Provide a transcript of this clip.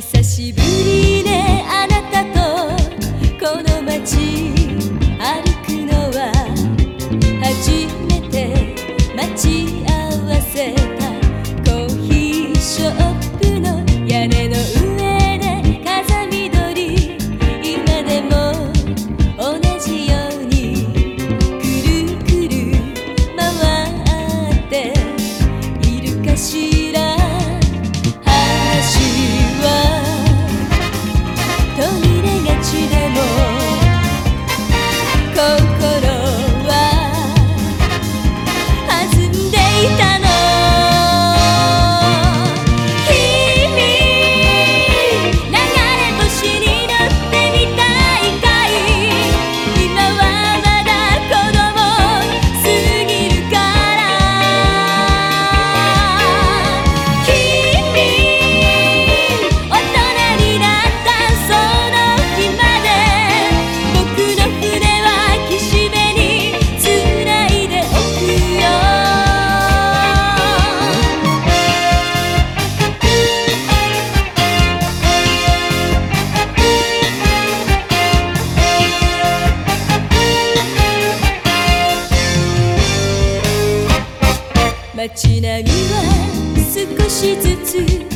久しぶりねあなたとこの街歩くのは初めて待ち合わせたコーヒーショップの屋根の上で風見鶏今でも同じようにくるくる回っているかしらちなみは少しずつ